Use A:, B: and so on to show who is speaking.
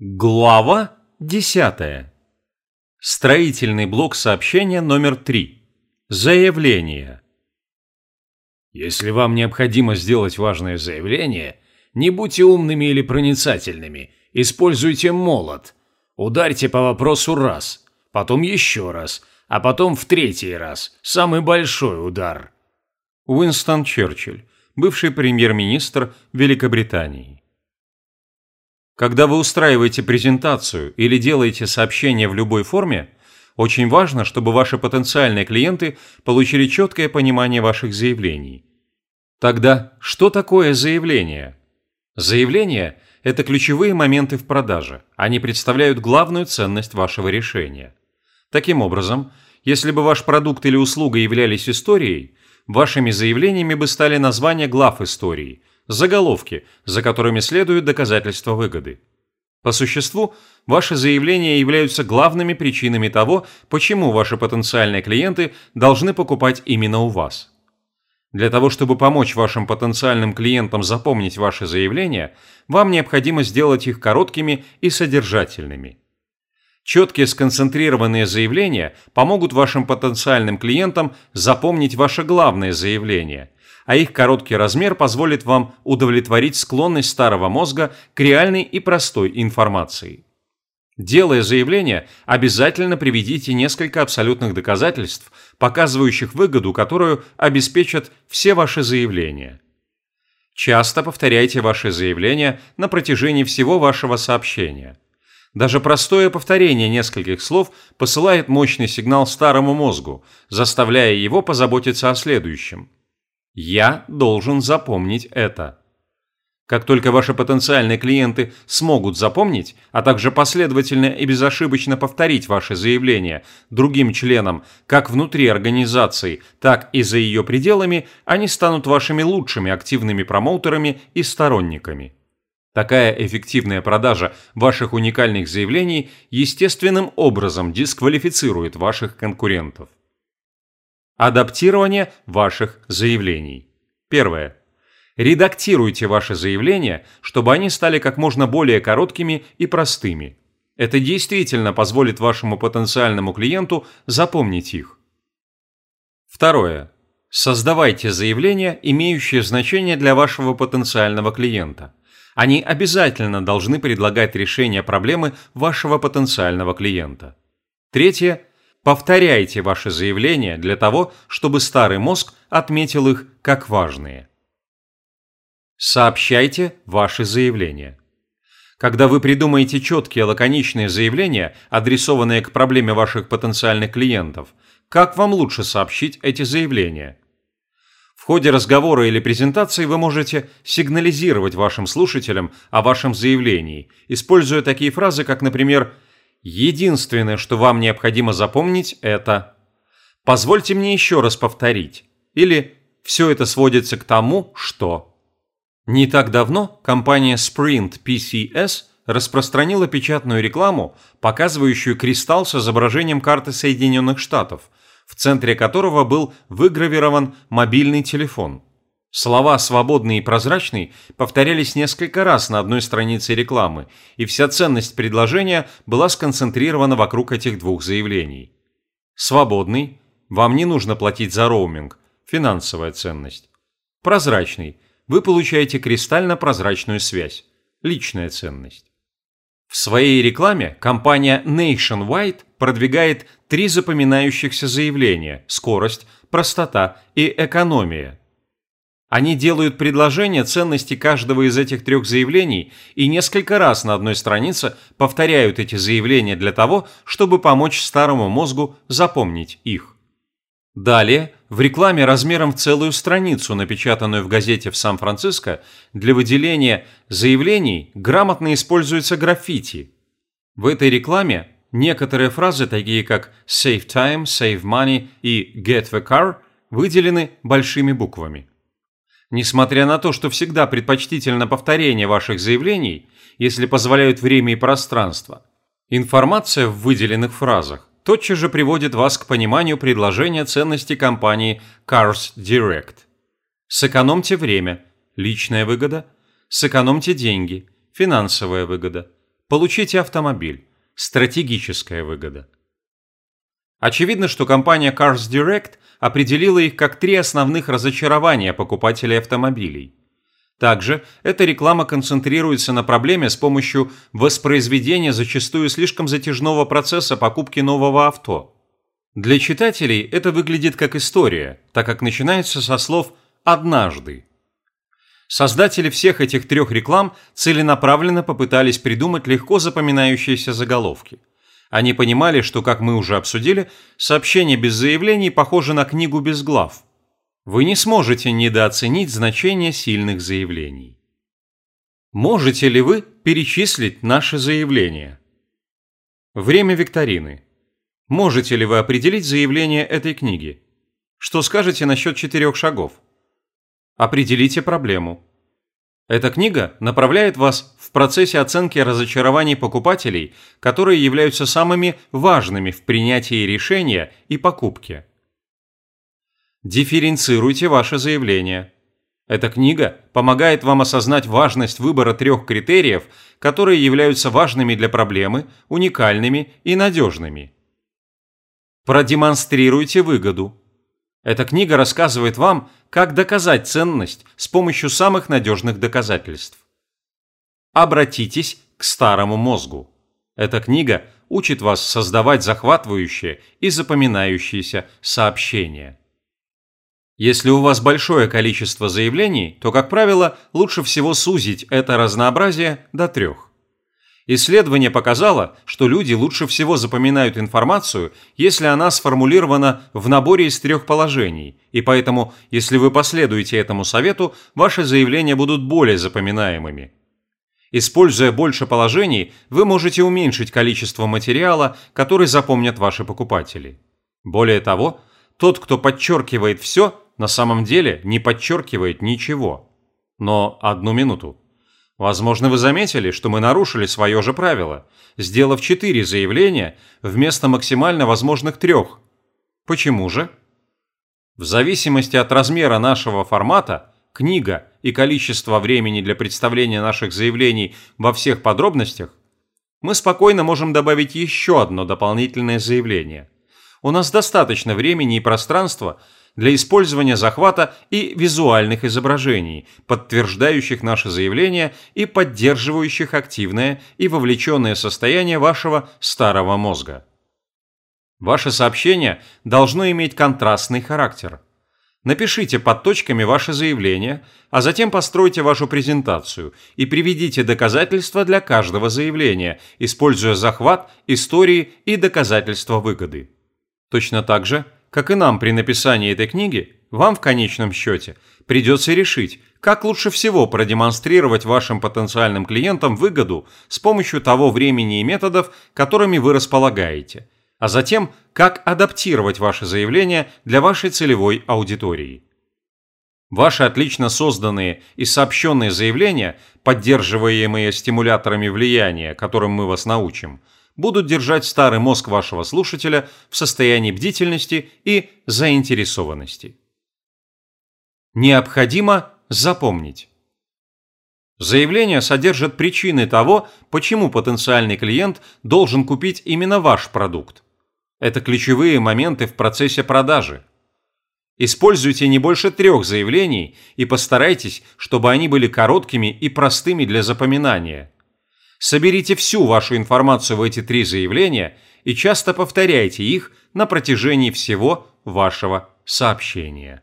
A: Глава 10. Строительный блок сообщения номер 3. Заявление.
B: Если вам необходимо сделать важное заявление, не будьте умными или проницательными, используйте молот. Ударьте по вопросу раз, потом еще раз, а потом в третий раз, самый большой удар.
A: Уинстон Черчилль, бывший премьер-министр Великобритании. Когда вы устраиваете презентацию или делаете сообщение в любой форме, очень важно, чтобы ваши потенциальные клиенты получили четкое понимание ваших заявлений. Тогда что такое заявление? Заявление – это ключевые моменты в продаже. Они представляют главную ценность вашего решения. Таким образом, если бы ваш продукт или услуга являлись историей, вашими заявлениями бы стали названия глав истории – заголовки, за которыми следуют доказательства выгоды. По существу, ваши заявления являются главными причинами того, почему ваши потенциальные клиенты должны покупать именно у вас. Для того, чтобы помочь вашим потенциальным клиентам запомнить ваши заявления, вам необходимо сделать их короткими и содержательными. Четкие сконцентрированные заявления помогут вашим потенциальным клиентам запомнить ваше главное заявление, а их короткий размер позволит вам удовлетворить склонность старого мозга к реальной и простой информации. Делая заявление, обязательно приведите несколько абсолютных доказательств, показывающих выгоду, которую обеспечат все ваши заявления. Часто повторяйте ваши заявления на протяжении всего вашего сообщения. Даже простое повторение нескольких слов посылает мощный сигнал старому мозгу, заставляя его позаботиться о следующем – я должен запомнить это. Как только ваши потенциальные клиенты смогут запомнить, а также последовательно и безошибочно повторить ваши заявления другим членам как внутри организации, так и за ее пределами, они станут вашими лучшими активными промоутерами и сторонниками. Такая эффективная продажа ваших уникальных заявлений естественным образом дисквалифицирует ваших конкурентов. Адаптирование ваших заявлений. Первое. Редактируйте ваши заявления, чтобы они стали как можно более короткими и простыми. Это действительно позволит вашему потенциальному клиенту запомнить их. Второе. Создавайте заявления, имеющие значение для вашего потенциального клиента. Они обязательно должны предлагать решение проблемы вашего потенциального клиента. Третье Повторяйте ваши заявления для того, чтобы старый мозг отметил их как важные. Сообщайте ваши заявления. Когда вы придумаете четкие лаконичные заявления, адресованные к проблеме ваших потенциальных клиентов, как вам лучше сообщить эти заявления? В ходе разговора или презентации вы можете сигнализировать вашим слушателям о вашем заявлении, используя такие фразы, как, например, Единственное, что вам необходимо запомнить, это «Позвольте мне еще раз повторить» или «Все это сводится к тому, что…» Не так давно компания Sprint PCS распространила печатную рекламу, показывающую кристалл с изображением карты Соединенных Штатов, в центре которого был выгравирован мобильный телефон – Слова «свободный» и «прозрачный» повторялись несколько раз на одной странице рекламы, и вся ценность предложения была сконцентрирована вокруг этих двух заявлений. «Свободный» – вам не нужно платить за роуминг, финансовая ценность. «Прозрачный» – вы получаете кристально-прозрачную связь, личная ценность. В своей рекламе компания Nationwide продвигает три запоминающихся заявления – скорость, простота и экономия – они делают предложение ценности каждого из этих трех заявлений и несколько раз на одной странице повторяют эти заявления для того, чтобы помочь старому мозгу запомнить их. Далее, в рекламе размером в целую страницу, напечатанную в газете в Сан-Франциско, для выделения заявлений грамотно используется граффити. В этой рекламе некоторые фразы, такие как «save time», «save money» и «get the car», выделены большими буквами. Несмотря на то, что всегда предпочтительно повторение ваших заявлений, если позволяют время и пространство, информация в выделенных фразах тотчас же приводит вас к пониманию предложения ценности компании Cars Direct. Сэкономьте время, личная выгода, сэкономьте деньги, финансовая выгода, Получите автомобиль. Стратегическая выгода. Очевидно, что компания Cars Direct определила их как три основных разочарования покупателей автомобилей. Также эта реклама концентрируется на проблеме с помощью воспроизведения зачастую слишком затяжного процесса покупки нового авто. Для читателей это выглядит как история, так как начинается со слов «однажды». Создатели всех этих трех реклам целенаправленно попытались придумать легко запоминающиеся заголовки. Они понимали, что, как мы уже обсудили, сообщение без заявлений похоже на книгу без глав. Вы не сможете недооценить значение сильных заявлений. Можете ли вы перечислить наши заявления? Время викторины. Можете ли вы определить заявление этой книги? Что скажете насчет четырех шагов? Определите проблему. Эта книга направляет вас в процессе оценки разочарований покупателей, которые являются самыми важными в принятии решения и покупке. Дифференцируйте ваше заявление. Эта книга помогает вам осознать важность выбора трех критериев, которые являются важными для проблемы, уникальными и надежными. Продемонстрируйте выгоду. Эта книга рассказывает вам, как доказать ценность с помощью самых надежных доказательств. Обратитесь к старому мозгу. Эта книга учит вас создавать захватывающие и запоминающиеся сообщения. Если у вас большое количество заявлений, то, как правило, лучше всего сузить это разнообразие до трех. Исследование показало, что люди лучше всего запоминают информацию, если она сформулирована в наборе из трех положений, и поэтому, если вы последуете этому совету, ваши заявления будут более запоминаемыми. Используя больше положений, вы можете уменьшить количество материала, который запомнят ваши покупатели. Более того, тот, кто подчеркивает все, на самом деле не подчеркивает ничего. Но одну минуту. Возможно, вы заметили, что мы нарушили свое же правило, сделав четыре заявления вместо максимально возможных трех. Почему же? В зависимости от размера нашего формата, книга и количества времени для представления наших заявлений во всех подробностях, мы спокойно можем добавить еще одно дополнительное заявление. У нас достаточно времени и пространства – для использования захвата и визуальных изображений, подтверждающих наше заявление и поддерживающих активное и вовлеченное состояние вашего старого мозга. Ваше сообщение должно иметь контрастный характер. Напишите под точками ваше заявление, а затем постройте вашу презентацию и приведите доказательства для каждого заявления, используя захват, истории и доказательства выгоды. Точно так же как и нам при написании этой книги, вам в конечном счете придется решить, как лучше всего продемонстрировать вашим потенциальным клиентам выгоду с помощью того времени и методов, которыми вы располагаете, а затем, как адаптировать ваше заявление для вашей целевой аудитории. Ваши отлично созданные и сообщенные заявления, поддерживаемые стимуляторами влияния, которым мы вас научим – будут держать старый мозг вашего слушателя в состоянии бдительности и заинтересованности. Необходимо запомнить. Заявление содержит причины того, почему потенциальный клиент должен купить именно ваш продукт. Это ключевые моменты в процессе продажи. Используйте не больше трех заявлений и постарайтесь, чтобы они были короткими и простыми для запоминания – Соберите всю вашу информацию в эти три заявления и часто повторяйте их на протяжении всего вашего сообщения.